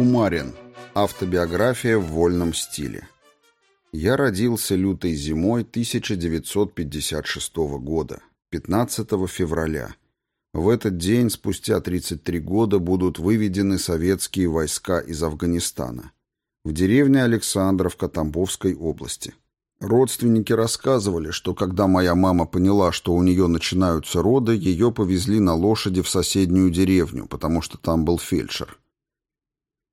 Кумарин. Автобиография в вольном стиле. Я родился лютой зимой 1956 года, 15 февраля. В этот день, спустя 33 года, будут выведены советские войска из Афганистана. В деревне Александровка Тамбовской области. Родственники рассказывали, что когда моя мама поняла, что у нее начинаются роды, ее повезли на лошади в соседнюю деревню, потому что там был фельдшер.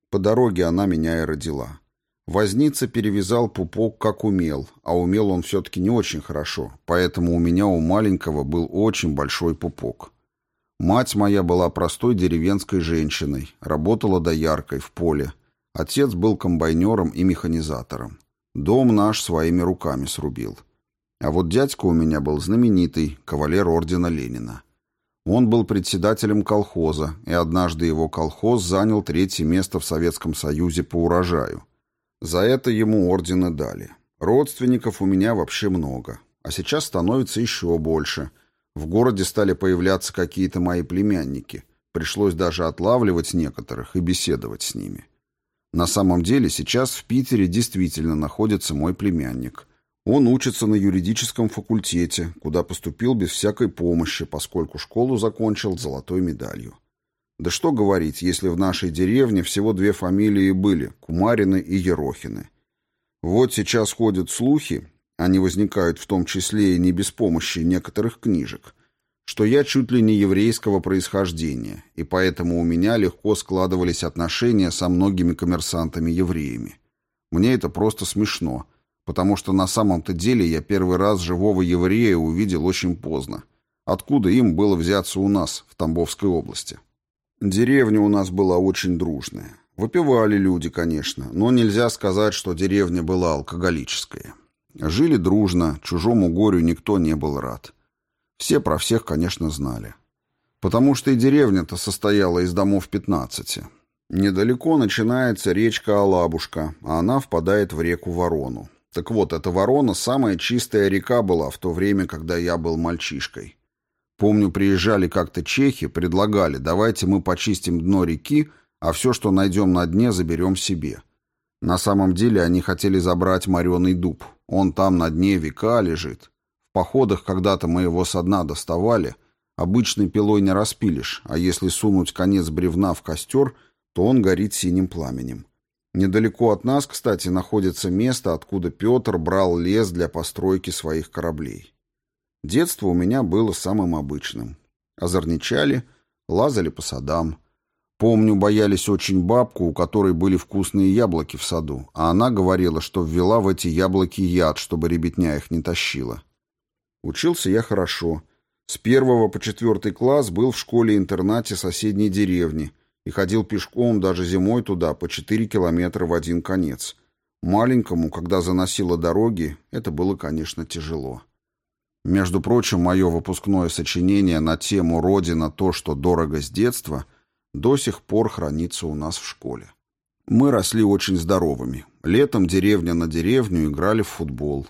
По дороге она меня и родила. Возница перевязал пупок как умел, а умел он все-таки не очень хорошо, поэтому у меня у маленького был очень большой пупок. Мать моя была простой деревенской женщиной, работала дояркой в поле. Отец был комбайнером и механизатором. Дом наш своими руками срубил. А вот дядька у меня был знаменитый, кавалер ордена Ленина. Он был председателем колхоза, и однажды его колхоз занял третье место в Советском Союзе по урожаю. За это ему ордены дали. Родственников у меня вообще много. А сейчас становится еще больше. В городе стали появляться какие-то мои племянники. Пришлось даже отлавливать некоторых и беседовать с ними. На самом деле сейчас в Питере действительно находится мой племянник. Он учится на юридическом факультете, куда поступил без всякой помощи, поскольку школу закончил золотой медалью. Да что говорить, если в нашей деревне всего две фамилии были – Кумарины и Ерохины. Вот сейчас ходят слухи, они возникают в том числе и не без помощи некоторых книжек, что я чуть ли не еврейского происхождения, и поэтому у меня легко складывались отношения со многими коммерсантами-евреями. Мне это просто смешно – потому что на самом-то деле я первый раз живого еврея увидел очень поздно. Откуда им было взяться у нас, в Тамбовской области? Деревня у нас была очень дружная. Выпивали люди, конечно, но нельзя сказать, что деревня была алкоголическая. Жили дружно, чужому горю никто не был рад. Все про всех, конечно, знали. Потому что и деревня-то состояла из домов 15. Недалеко начинается речка Алабушка, а она впадает в реку Ворону. Так вот, эта ворона самая чистая река была в то время, когда я был мальчишкой. Помню, приезжали как-то чехи, предлагали, давайте мы почистим дно реки, а все, что найдем на дне, заберем себе. На самом деле они хотели забрать мореный дуб. Он там на дне века лежит. В походах когда-то мы его со дна доставали. Обычной пилой не распилишь, а если сунуть конец бревна в костер, то он горит синим пламенем. Недалеко от нас, кстати, находится место, откуда Петр брал лес для постройки своих кораблей. Детство у меня было самым обычным. Озорничали, лазали по садам. Помню, боялись очень бабку, у которой были вкусные яблоки в саду, а она говорила, что ввела в эти яблоки яд, чтобы ребятня их не тащила. Учился я хорошо. С первого по четвертый класс был в школе-интернате соседней деревни – и ходил пешком даже зимой туда по 4 километра в один конец. Маленькому, когда заносило дороги, это было, конечно, тяжело. Между прочим, мое выпускное сочинение на тему «Родина. То, что дорого с детства» до сих пор хранится у нас в школе. Мы росли очень здоровыми. Летом деревня на деревню играли в футбол.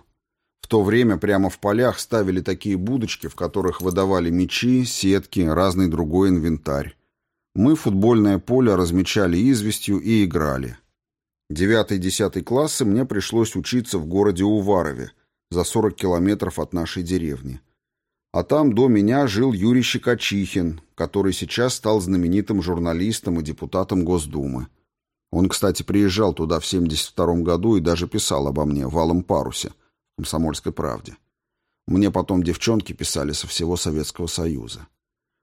В то время прямо в полях ставили такие будочки, в которых выдавали мячи, сетки, разный другой инвентарь. Мы футбольное поле размечали известью и играли. Девятый-десятый классы мне пришлось учиться в городе Уварове, за 40 километров от нашей деревни. А там до меня жил Юрий Щекочихин, который сейчас стал знаменитым журналистом и депутатом Госдумы. Он, кстати, приезжал туда в 72 году и даже писал обо мне в «Алом парусе» в «Комсомольской правде». Мне потом девчонки писали со всего Советского Союза.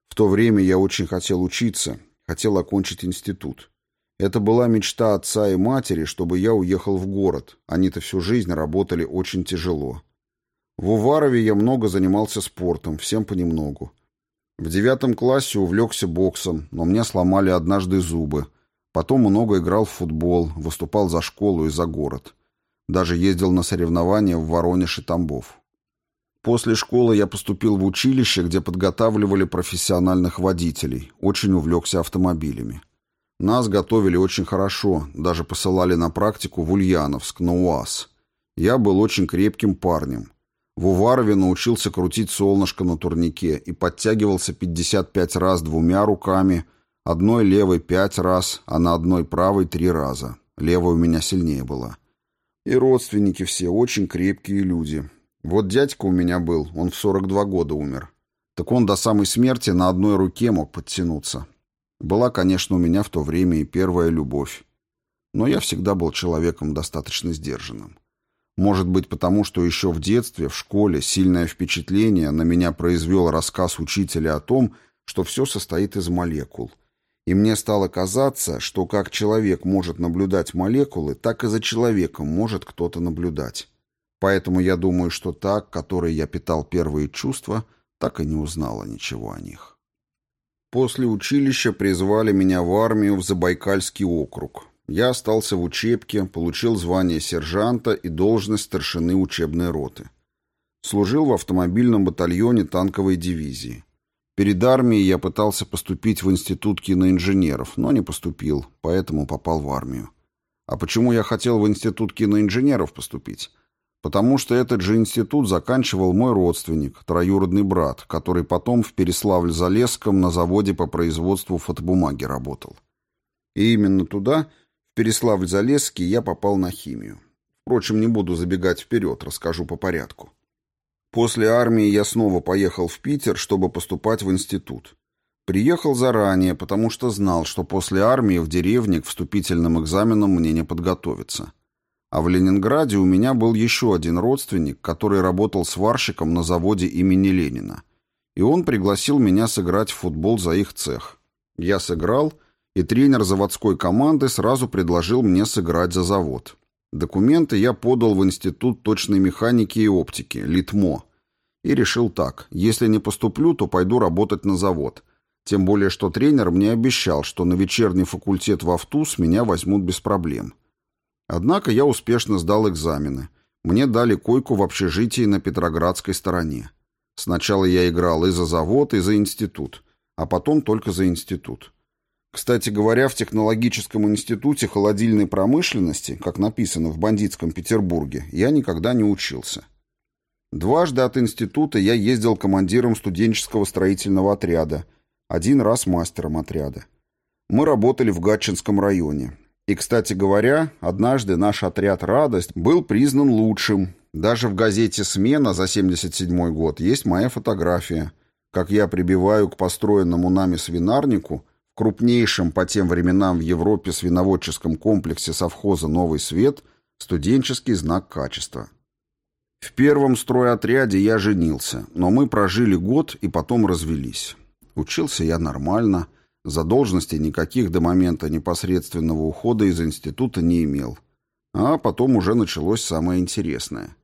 В то время я очень хотел учиться, хотел окончить институт. Это была мечта отца и матери, чтобы я уехал в город. Они-то всю жизнь работали очень тяжело. В Уварове я много занимался спортом, всем понемногу. В девятом классе увлекся боксом, но мне сломали однажды зубы. Потом много играл в футбол, выступал за школу и за город. Даже ездил на соревнования в Воронеж и Тамбов. После школы я поступил в училище, где подготавливали профессиональных водителей. Очень увлекся автомобилями. Нас готовили очень хорошо, даже посылали на практику в Ульяновск, на УАЗ. Я был очень крепким парнем. В Уварове научился крутить солнышко на турнике и подтягивался 55 раз двумя руками, Одной левой пять раз, а на одной правой три раза. Левая у меня сильнее была. И родственники все очень крепкие люди. Вот дядька у меня был, он в 42 года умер. Так он до самой смерти на одной руке мог подтянуться. Была, конечно, у меня в то время и первая любовь. Но я всегда был человеком достаточно сдержанным. Может быть, потому что еще в детстве, в школе, сильное впечатление на меня произвел рассказ учителя о том, что все состоит из молекул — и мне стало казаться, что как человек может наблюдать молекулы, так и за человеком может кто-то наблюдать. Поэтому я думаю, что так, которой я питал первые чувства, так и не узнала ничего о них. После училища призвали меня в армию в Забайкальский округ. Я остался в учебке, получил звание сержанта и должность старшины учебной роты. Служил в автомобильном батальоне танковой дивизии. Перед армией я пытался поступить в институт киноинженеров, но не поступил, поэтому попал в армию. А почему я хотел в институт киноинженеров поступить? Потому что этот же институт заканчивал мой родственник, троюродный брат, который потом в Переславль-Залесском на заводе по производству фотобумаги работал. И именно туда, в Переславль-Залесский, я попал на химию. Впрочем, не буду забегать вперед, расскажу по порядку. После армии я снова поехал в Питер, чтобы поступать в институт. Приехал заранее, потому что знал, что после армии в деревне к вступительным экзаменам мне не подготовиться. А в Ленинграде у меня был еще один родственник, который работал сварщиком на заводе имени Ленина. И он пригласил меня сыграть в футбол за их цех. Я сыграл, и тренер заводской команды сразу предложил мне сыграть за завод. Документы я подал в Институт точной механики и оптики, ЛИТМО, и решил так, если не поступлю, то пойду работать на завод. Тем более, что тренер мне обещал, что на вечерний факультет в Автус меня возьмут без проблем. Однако я успешно сдал экзамены. Мне дали койку в общежитии на Петроградской стороне. Сначала я играл и за завод, и за институт, а потом только за институт. Кстати говоря, в технологическом институте холодильной промышленности, как написано в бандитском Петербурге, я никогда не учился. Дважды от института я ездил командиром студенческого строительного отряда, один раз мастером отряда. Мы работали в Гатчинском районе. И, кстати говоря, однажды наш отряд «Радость» был признан лучшим. Даже в газете «Смена» за 77 год есть моя фотография, как я прибиваю к построенному нами свинарнику – крупнейшем по тем временам в Европе свиноводческом комплексе совхоза «Новый свет» студенческий знак качества. В первом стройотряде я женился, но мы прожили год и потом развелись. Учился я нормально, задолженностей никаких до момента непосредственного ухода из института не имел. А потом уже началось самое интересное.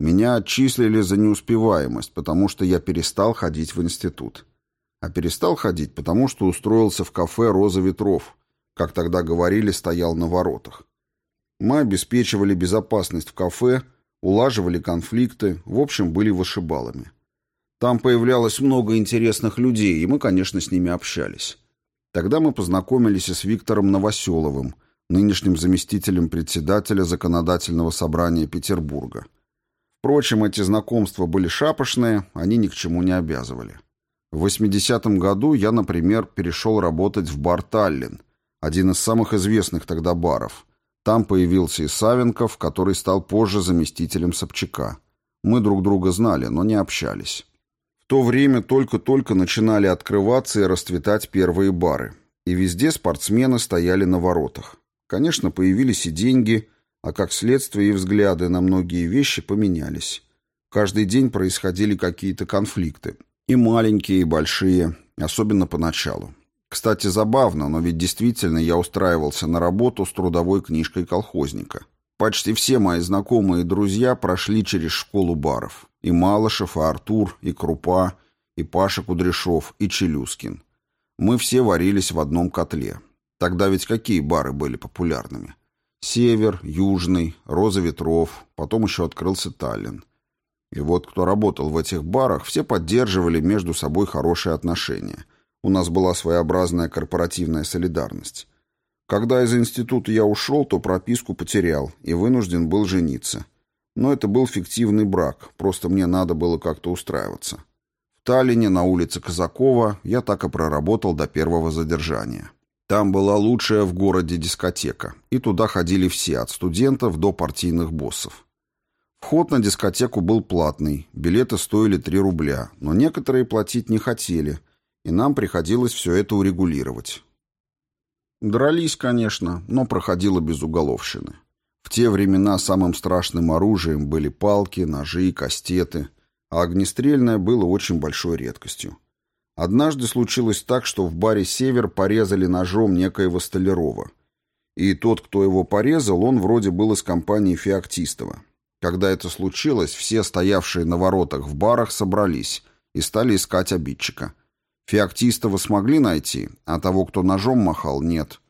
Меня отчислили за неуспеваемость, потому что я перестал ходить в институт а перестал ходить, потому что устроился в кафе «Роза ветров», как тогда говорили, стоял на воротах. Мы обеспечивали безопасность в кафе, улаживали конфликты, в общем, были вышибалами. Там появлялось много интересных людей, и мы, конечно, с ними общались. Тогда мы познакомились и с Виктором Новоселовым, нынешним заместителем председателя Законодательного собрания Петербурга. Впрочем, эти знакомства были шапошные, они ни к чему не обязывали. В 80-м году я, например, перешел работать в бар «Таллин», один из самых известных тогда баров. Там появился и Савенков, который стал позже заместителем Собчака. Мы друг друга знали, но не общались. В то время только-только начинали открываться и расцветать первые бары. И везде спортсмены стояли на воротах. Конечно, появились и деньги, а как следствие и взгляды на многие вещи поменялись. Каждый день происходили какие-то конфликты. И маленькие, и большие, особенно поначалу. Кстати, забавно, но ведь действительно я устраивался на работу с трудовой книжкой колхозника. Почти все мои знакомые и друзья прошли через школу баров. И Малышев, и Артур, и Крупа, и Паша Кудряшов, и Челюскин. Мы все варились в одном котле. Тогда ведь какие бары были популярными? Север, Южный, Роза ветров, потом еще открылся Таллин. И вот кто работал в этих барах, все поддерживали между собой хорошие отношения. У нас была своеобразная корпоративная солидарность. Когда из института я ушел, то прописку потерял и вынужден был жениться. Но это был фиктивный брак, просто мне надо было как-то устраиваться. В Таллине на улице Казакова я так и проработал до первого задержания. Там была лучшая в городе дискотека, и туда ходили все, от студентов до партийных боссов. Вход на дискотеку был платный, билеты стоили 3 рубля, но некоторые платить не хотели, и нам приходилось все это урегулировать. Дрались, конечно, но проходило без уголовщины. В те времена самым страшным оружием были палки, ножи, кастеты, а огнестрельное было очень большой редкостью. Однажды случилось так, что в баре «Север» порезали ножом некоего Столярова. И тот, кто его порезал, он вроде был из компании Феоктистова. Когда это случилось, все стоявшие на воротах в барах собрались и стали искать обидчика. Феоктистова смогли найти, а того, кто ножом махал, нет.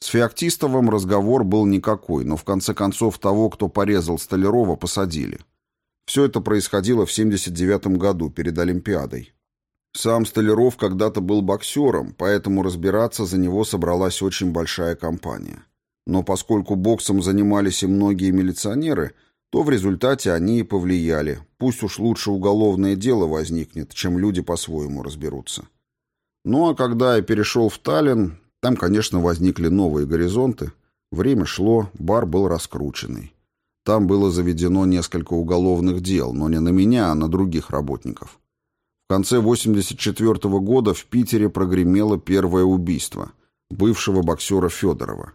С Феоктистовым разговор был никакой, но в конце концов того, кто порезал Столярова, посадили. Все это происходило в 79 году, перед Олимпиадой. Сам Столяров когда-то был боксером, поэтому разбираться за него собралась очень большая компания. Но поскольку боксом занимались и многие милиционеры, то в результате они и повлияли. Пусть уж лучше уголовное дело возникнет, чем люди по-своему разберутся. Ну а когда я перешел в Таллин, там, конечно, возникли новые горизонты. Время шло, бар был раскрученный. Там было заведено несколько уголовных дел, но не на меня, а на других работников. В конце 84 -го года в Питере прогремело первое убийство бывшего боксера Федорова.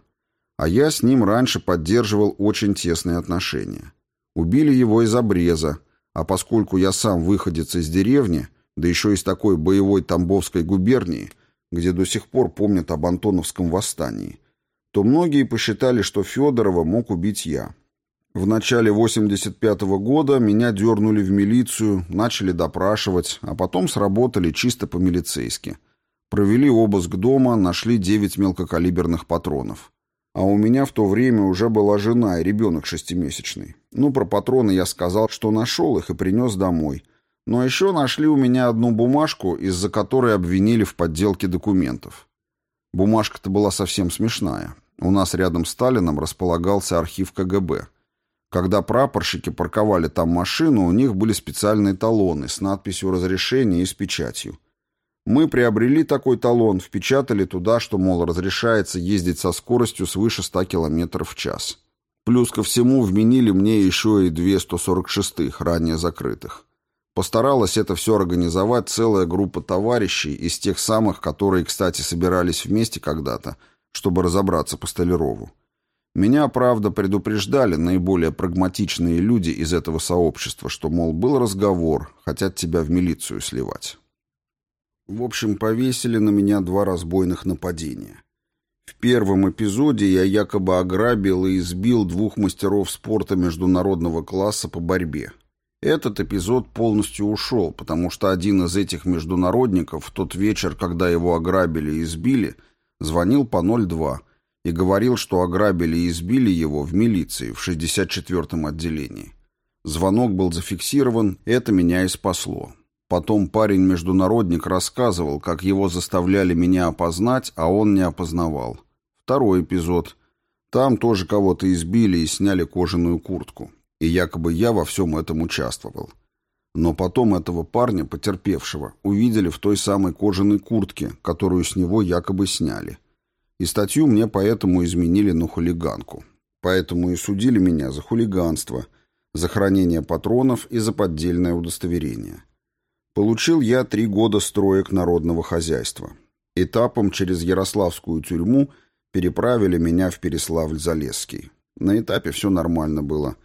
А я с ним раньше поддерживал очень тесные отношения. Убили его из обреза, а поскольку я сам выходец из деревни, да еще из такой боевой Тамбовской губернии, где до сих пор помнят об Антоновском восстании, то многие посчитали, что Федорова мог убить я. В начале 85 -го года меня дернули в милицию, начали допрашивать, а потом сработали чисто по-милицейски. Провели обыск дома, нашли 9 мелкокалиберных патронов. А у меня в то время уже была жена и ребенок шестимесячный. Ну, про патроны я сказал, что нашел их и принес домой. Но еще нашли у меня одну бумажку, из-за которой обвинили в подделке документов. Бумажка-то была совсем смешная. У нас рядом с Сталином располагался архив КГБ – когда прапорщики парковали там машину, у них были специальные талоны с надписью «Разрешение» и с печатью. Мы приобрели такой талон, впечатали туда, что, мол, разрешается ездить со скоростью свыше 100 км в час. Плюс ко всему вменили мне еще и две 146-х, ранее закрытых. Постаралась это все организовать целая группа товарищей из тех самых, которые, кстати, собирались вместе когда-то, чтобы разобраться по Столярову. Меня, правда, предупреждали наиболее прагматичные люди из этого сообщества, что, мол, был разговор, хотят тебя в милицию сливать. В общем, повесили на меня два разбойных нападения. В первом эпизоде я якобы ограбил и избил двух мастеров спорта международного класса по борьбе. Этот эпизод полностью ушел, потому что один из этих международников в тот вечер, когда его ограбили и избили, звонил по 02 и говорил, что ограбили и избили его в милиции в 64-м отделении. Звонок был зафиксирован, это меня и спасло. Потом парень-международник рассказывал, как его заставляли меня опознать, а он не опознавал. Второй эпизод. Там тоже кого-то избили и сняли кожаную куртку. И якобы я во всем этом участвовал. Но потом этого парня, потерпевшего, увидели в той самой кожаной куртке, которую с него якобы сняли. И статью мне поэтому изменили на хулиганку. Поэтому и судили меня за хулиганство, за хранение патронов и за поддельное удостоверение. Получил я три года строек народного хозяйства. Этапом через Ярославскую тюрьму переправили меня в Переславль-Залесский. На этапе все нормально было.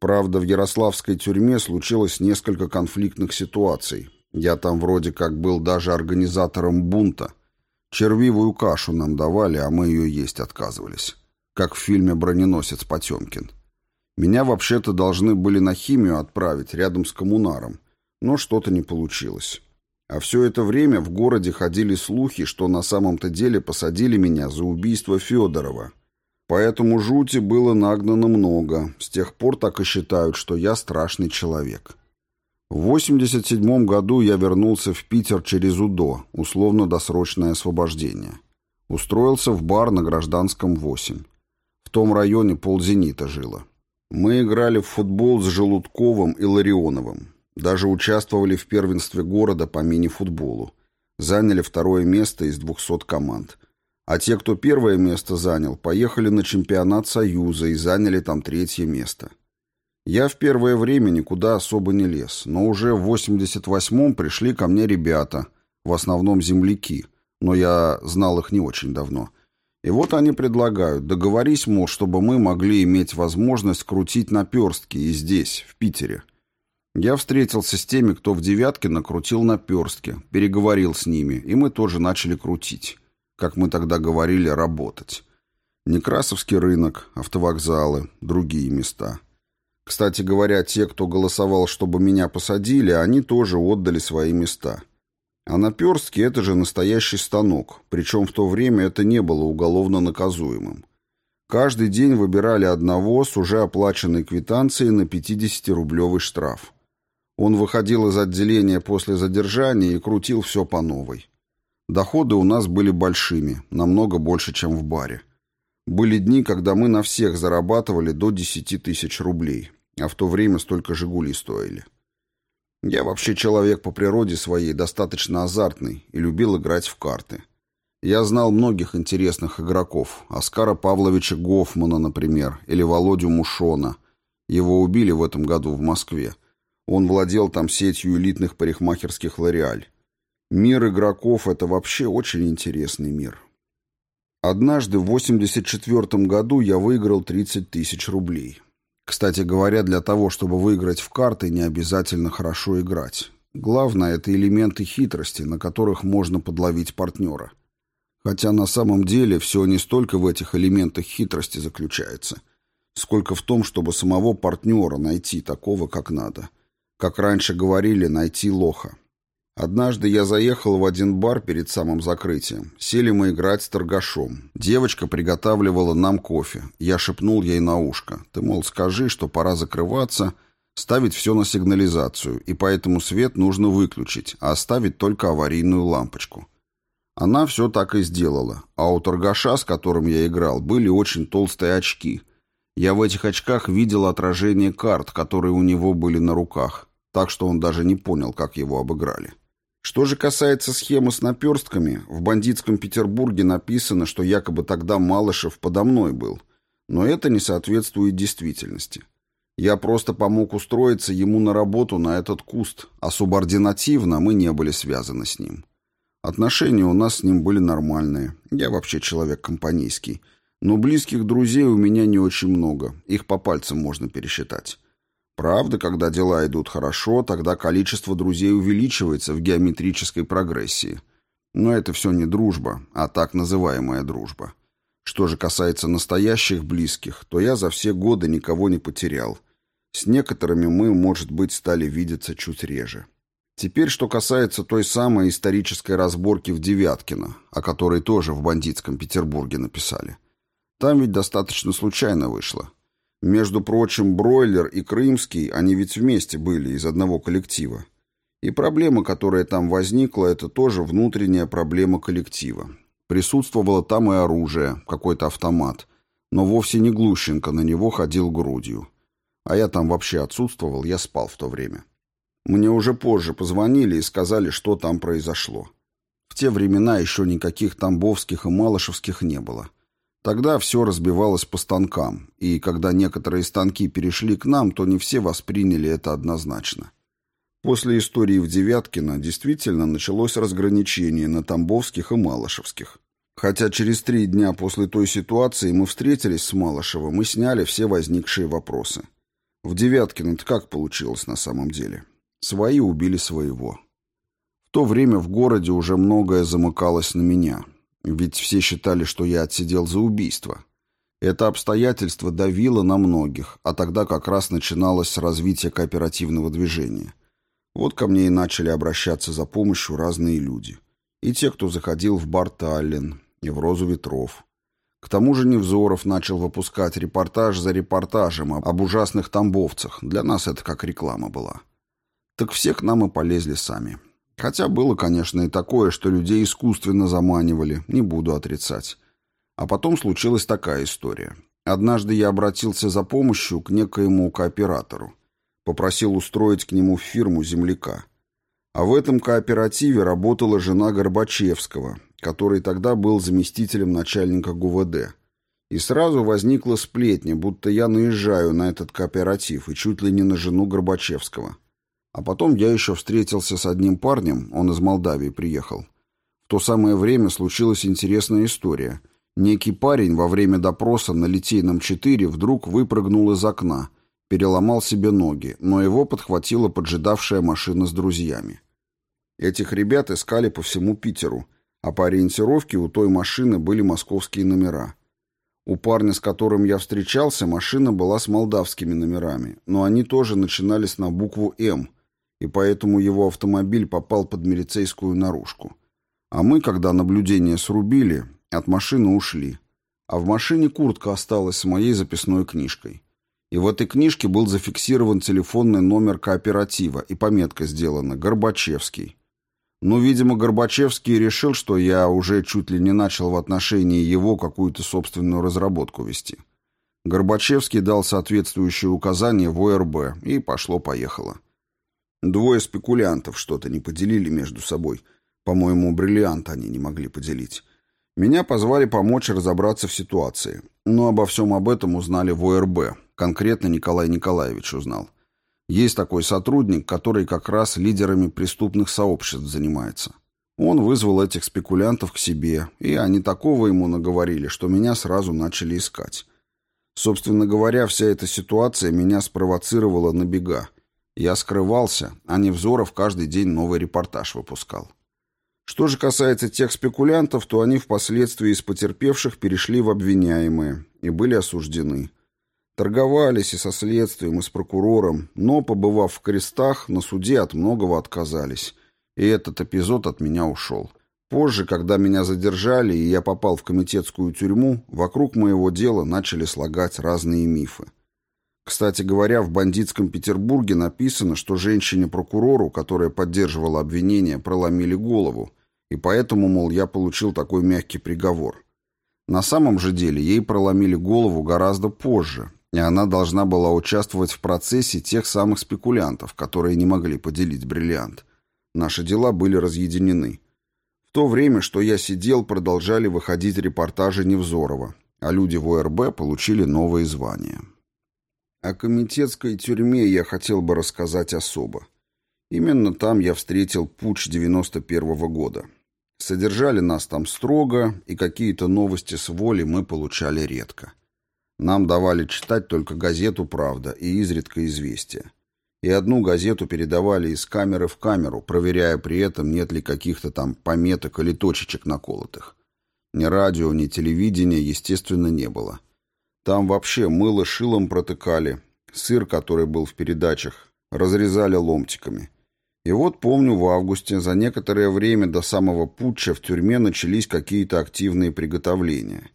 Правда, в Ярославской тюрьме случилось несколько конфликтных ситуаций. Я там вроде как был даже организатором бунта – Червивую кашу нам давали, а мы ее есть отказывались. Как в фильме «Броненосец Потемкин». Меня вообще-то должны были на химию отправить рядом с коммунаром, но что-то не получилось. А все это время в городе ходили слухи, что на самом-то деле посадили меня за убийство Федорова. Поэтому жути было нагнано много. С тех пор так и считают, что я страшный человек. В 87 году я вернулся в Питер через УДО, условно-досрочное освобождение. Устроился в бар на Гражданском 8. В том районе ползенита жило. Мы играли в футбол с Желудковым и Ларионовым. Даже участвовали в первенстве города по мини-футболу. Заняли второе место из 200 команд. А те, кто первое место занял, поехали на чемпионат Союза и заняли там третье место. Я в первое время никуда особо не лез, но уже в 88-м пришли ко мне ребята, в основном земляки, но я знал их не очень давно. И вот они предлагают, договорись, мол, чтобы мы могли иметь возможность крутить наперстки и здесь, в Питере. Я встретился с теми, кто в девятке накрутил наперстки, переговорил с ними, и мы тоже начали крутить как мы тогда говорили, работать. Некрасовский рынок, автовокзалы, другие места. Кстати говоря, те, кто голосовал, чтобы меня посадили, они тоже отдали свои места. А наперстки — это же настоящий станок, причем в то время это не было уголовно наказуемым. Каждый день выбирали одного с уже оплаченной квитанцией на 50-рублевый штраф. Он выходил из отделения после задержания и крутил все по новой. Доходы у нас были большими, намного больше, чем в баре. Были дни, когда мы на всех зарабатывали до 10 тысяч рублей, а в то время столько «Жигули» стоили. Я вообще человек по природе своей достаточно азартный и любил играть в карты. Я знал многих интересных игроков. Оскара Павловича Гофмана, например, или Володю Мушона. Его убили в этом году в Москве. Он владел там сетью элитных парикмахерских «Лореаль». Мир игроков — это вообще очень интересный мир. Однажды в 84 году я выиграл 30 тысяч рублей. Кстати говоря, для того, чтобы выиграть в карты, не обязательно хорошо играть. Главное — это элементы хитрости, на которых можно подловить партнера. Хотя на самом деле все не столько в этих элементах хитрости заключается, сколько в том, чтобы самого партнера найти такого, как надо. Как раньше говорили, найти лоха. Однажды я заехал в один бар перед самым закрытием. Сели мы играть с торгашом. Девочка приготавливала нам кофе. Я шепнул ей на ушко. Ты, мол, скажи, что пора закрываться, ставить все на сигнализацию, и поэтому свет нужно выключить, а оставить только аварийную лампочку. Она все так и сделала. А у торгаша, с которым я играл, были очень толстые очки. Я в этих очках видел отражение карт, которые у него были на руках, так что он даже не понял, как его обыграли. Что же касается схемы с наперстками, в бандитском Петербурге написано, что якобы тогда Малышев подо мной был. Но это не соответствует действительности. Я просто помог устроиться ему на работу на этот куст, а субординативно мы не были связаны с ним. Отношения у нас с ним были нормальные. Я вообще человек компанейский. Но близких друзей у меня не очень много. Их по пальцам можно пересчитать. Правда, когда дела идут хорошо, тогда количество друзей увеличивается в геометрической прогрессии. Но это все не дружба, а так называемая дружба. Что же касается настоящих близких, то я за все годы никого не потерял. С некоторыми мы, может быть, стали видеться чуть реже. Теперь, что касается той самой исторической разборки в Девяткино, о которой тоже в бандитском Петербурге написали. Там ведь достаточно случайно вышло. Между прочим, Бройлер и Крымский, они ведь вместе были из одного коллектива. И проблема, которая там возникла, это тоже внутренняя проблема коллектива. Присутствовало там и оружие, какой-то автомат. Но вовсе не Глущенко на него ходил грудью. А я там вообще отсутствовал, я спал в то время. Мне уже позже позвонили и сказали, что там произошло. В те времена еще никаких тамбовских и малышевских не было. Тогда все разбивалось по станкам, и когда некоторые станки перешли к нам, то не все восприняли это однозначно. После истории в Девяткино действительно началось разграничение на Тамбовских и Малышевских. Хотя через три дня после той ситуации мы встретились с Малышевым и сняли все возникшие вопросы. В Девяткино-то как получилось на самом деле? Свои убили своего. В то время в городе уже многое замыкалось на меня – ведь все считали, что я отсидел за убийство. Это обстоятельство давило на многих, а тогда как раз начиналось развитие кооперативного движения. Вот ко мне и начали обращаться за помощью разные люди. И те, кто заходил в бар Таллин, и в «Розу ветров». К тому же Невзоров начал выпускать репортаж за репортажем об ужасных тамбовцах. Для нас это как реклама была. Так все к нам и полезли сами. Хотя было, конечно, и такое, что людей искусственно заманивали, не буду отрицать. А потом случилась такая история. Однажды я обратился за помощью к некоему кооператору. Попросил устроить к нему фирму земляка. А в этом кооперативе работала жена Горбачевского, который тогда был заместителем начальника ГУВД. И сразу возникла сплетня, будто я наезжаю на этот кооператив и чуть ли не на жену Горбачевского. А потом я еще встретился с одним парнем, он из Молдавии приехал. В то самое время случилась интересная история. Некий парень во время допроса на Литейном 4 вдруг выпрыгнул из окна, переломал себе ноги, но его подхватила поджидавшая машина с друзьями. Этих ребят искали по всему Питеру, а по ориентировке у той машины были московские номера. У парня, с которым я встречался, машина была с молдавскими номерами, но они тоже начинались на букву «М», и поэтому его автомобиль попал под милицейскую наружку. А мы, когда наблюдение срубили, от машины ушли. А в машине куртка осталась с моей записной книжкой. И в этой книжке был зафиксирован телефонный номер кооператива и пометка сделана «Горбачевский». Ну, видимо, Горбачевский решил, что я уже чуть ли не начал в отношении его какую-то собственную разработку вести. Горбачевский дал соответствующие указания в ОРБ, и пошло-поехало. Двое спекулянтов что-то не поделили между собой. По-моему, бриллиант они не могли поделить. Меня позвали помочь разобраться в ситуации. Но обо всем об этом узнали в ОРБ. Конкретно Николай Николаевич узнал. Есть такой сотрудник, который как раз лидерами преступных сообществ занимается. Он вызвал этих спекулянтов к себе, и они такого ему наговорили, что меня сразу начали искать. Собственно говоря, вся эта ситуация меня спровоцировала на бега. Я скрывался, а Невзоров каждый день новый репортаж выпускал. Что же касается тех спекулянтов, то они впоследствии из потерпевших перешли в обвиняемые и были осуждены. Торговались и со следствием, и с прокурором, но, побывав в крестах, на суде от многого отказались. И этот эпизод от меня ушел. Позже, когда меня задержали и я попал в комитетскую тюрьму, вокруг моего дела начали слагать разные мифы. Кстати говоря, в бандитском Петербурге написано, что женщине-прокурору, которая поддерживала обвинение, проломили голову, и поэтому, мол, я получил такой мягкий приговор. На самом же деле ей проломили голову гораздо позже, и она должна была участвовать в процессе тех самых спекулянтов, которые не могли поделить бриллиант. Наши дела были разъединены. В то время, что я сидел, продолжали выходить репортажи Невзорова, а люди в ОРБ получили новые звания. О комитетской тюрьме я хотел бы рассказать особо. Именно там я встретил путч 91 -го года. Содержали нас там строго, и какие-то новости с воли мы получали редко. Нам давали читать только газету «Правда» и изредка «Известия». И одну газету передавали из камеры в камеру, проверяя при этом, нет ли каких-то там пометок или точечек наколотых. Ни радио, ни телевидения, естественно, не было. Там вообще мыло шилом протыкали, сыр, который был в передачах, разрезали ломтиками. И вот помню, в августе, за некоторое время до самого путча в тюрьме начались какие-то активные приготовления.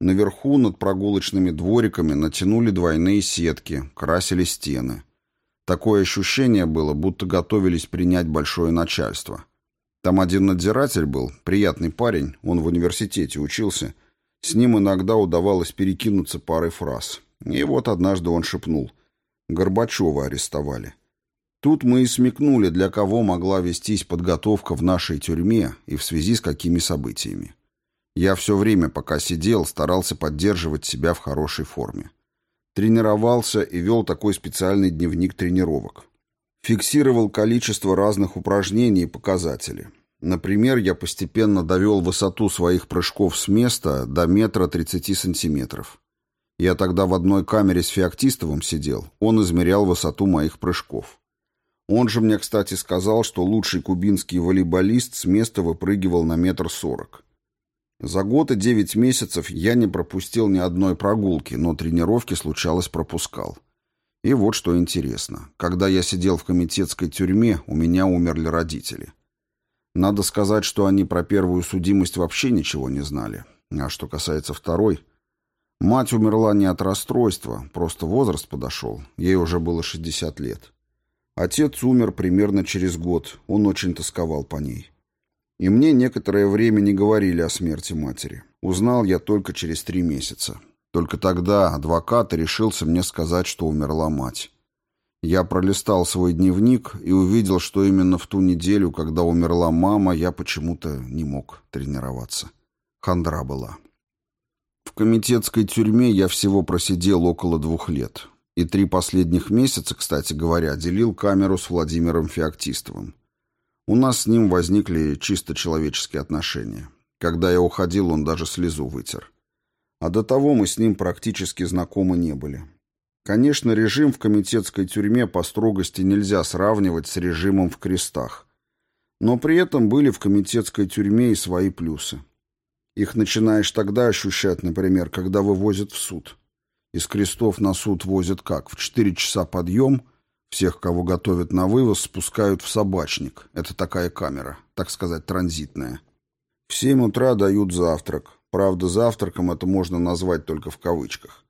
Наверху над прогулочными двориками натянули двойные сетки, красили стены. Такое ощущение было, будто готовились принять большое начальство. Там один надзиратель был, приятный парень, он в университете учился. С ним иногда удавалось перекинуться парой фраз. И вот однажды он шепнул. Горбачева арестовали. Тут мы и смекнули, для кого могла вестись подготовка в нашей тюрьме и в связи с какими событиями. Я все время, пока сидел, старался поддерживать себя в хорошей форме. Тренировался и вел такой специальный дневник тренировок. Фиксировал количество разных упражнений и показателей. Например, я постепенно довел высоту своих прыжков с места до метра 30 сантиметров. Я тогда в одной камере с Феоктистовым сидел, он измерял высоту моих прыжков. Он же мне, кстати, сказал, что лучший кубинский волейболист с места выпрыгивал на метр сорок. За год и девять месяцев я не пропустил ни одной прогулки, но тренировки случалось пропускал. И вот что интересно. Когда я сидел в комитетской тюрьме, у меня умерли родители. Надо сказать, что они про первую судимость вообще ничего не знали. А что касается второй... Мать умерла не от расстройства, просто возраст подошел. Ей уже было 60 лет. Отец умер примерно через год, он очень тосковал по ней. И мне некоторое время не говорили о смерти матери. Узнал я только через три месяца. Только тогда адвокат решился мне сказать, что умерла мать. Я пролистал свой дневник и увидел, что именно в ту неделю, когда умерла мама, я почему-то не мог тренироваться. Хандра была. В комитетской тюрьме я всего просидел около двух лет. И три последних месяца, кстати говоря, делил камеру с Владимиром Феоктистовым. У нас с ним возникли чисто человеческие отношения. Когда я уходил, он даже слезу вытер. А до того мы с ним практически знакомы не были. Конечно, режим в комитетской тюрьме по строгости нельзя сравнивать с режимом в крестах. Но при этом были в комитетской тюрьме и свои плюсы. Их начинаешь тогда ощущать, например, когда вывозят в суд. Из крестов на суд возят как? В 4 часа подъем, всех, кого готовят на вывоз, спускают в собачник. Это такая камера, так сказать, транзитная. В 7 утра дают завтрак. Правда, завтраком это можно назвать только в кавычках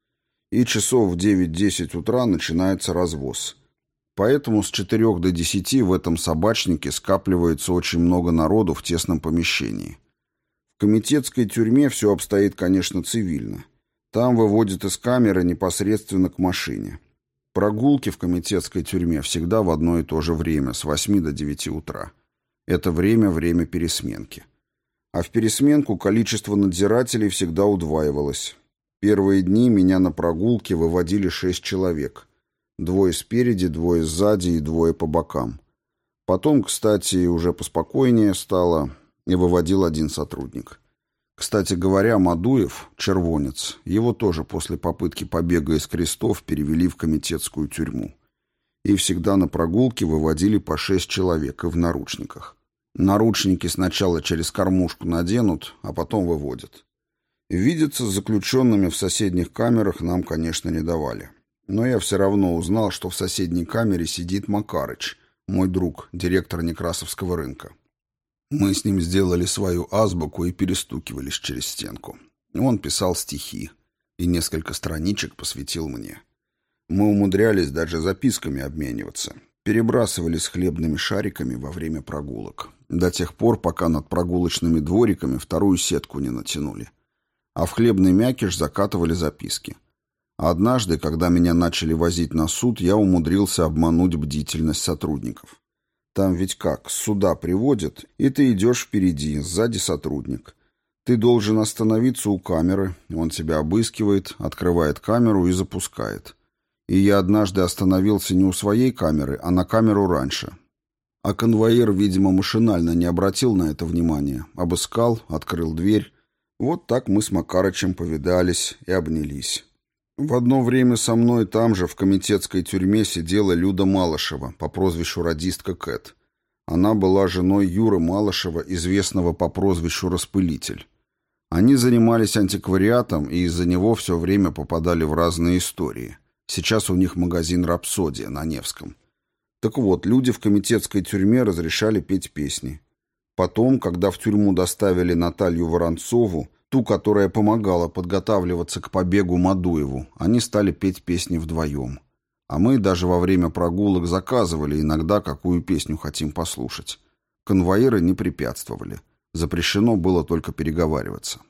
и часов в 9-10 утра начинается развоз. Поэтому с 4 до 10 в этом собачнике скапливается очень много народу в тесном помещении. В комитетской тюрьме все обстоит, конечно, цивильно. Там выводят из камеры непосредственно к машине. Прогулки в комитетской тюрьме всегда в одно и то же время, с 8 до 9 утра. Это время – время пересменки. А в пересменку количество надзирателей всегда удваивалось. Первые дни меня на прогулке выводили шесть человек. Двое спереди, двое сзади и двое по бокам. Потом, кстати, уже поспокойнее стало, и выводил один сотрудник. Кстати говоря, Мадуев, червонец, его тоже после попытки побега из крестов перевели в комитетскую тюрьму. И всегда на прогулке выводили по шесть человек и в наручниках. Наручники сначала через кормушку наденут, а потом выводят. Видеться с заключенными в соседних камерах нам, конечно, не давали. Но я все равно узнал, что в соседней камере сидит Макарыч, мой друг, директор Некрасовского рынка. Мы с ним сделали свою азбуку и перестукивались через стенку. Он писал стихи и несколько страничек посвятил мне. Мы умудрялись даже записками обмениваться, перебрасывались хлебными шариками во время прогулок, до тех пор, пока над прогулочными двориками вторую сетку не натянули а в хлебный мякиш закатывали записки. Однажды, когда меня начали возить на суд, я умудрился обмануть бдительность сотрудников. Там ведь как, суда приводят, и ты идешь впереди, сзади сотрудник. Ты должен остановиться у камеры, он тебя обыскивает, открывает камеру и запускает. И я однажды остановился не у своей камеры, а на камеру раньше. А конвоир, видимо, машинально не обратил на это внимания. Обыскал, открыл дверь, вот так мы с Макарычем повидались и обнялись. В одно время со мной там же, в комитетской тюрьме, сидела Люда Малышева по прозвищу радистка Кэт. Она была женой Юры Малышева, известного по прозвищу Распылитель. Они занимались антиквариатом и из-за него все время попадали в разные истории. Сейчас у них магазин «Рапсодия» на Невском. Так вот, люди в комитетской тюрьме разрешали петь песни. Потом, когда в тюрьму доставили Наталью Воронцову, ту, которая помогала подготавливаться к побегу Мадуеву, они стали петь песни вдвоем. А мы даже во время прогулок заказывали иногда, какую песню хотим послушать. Конвоиры не препятствовали. Запрещено было только переговариваться.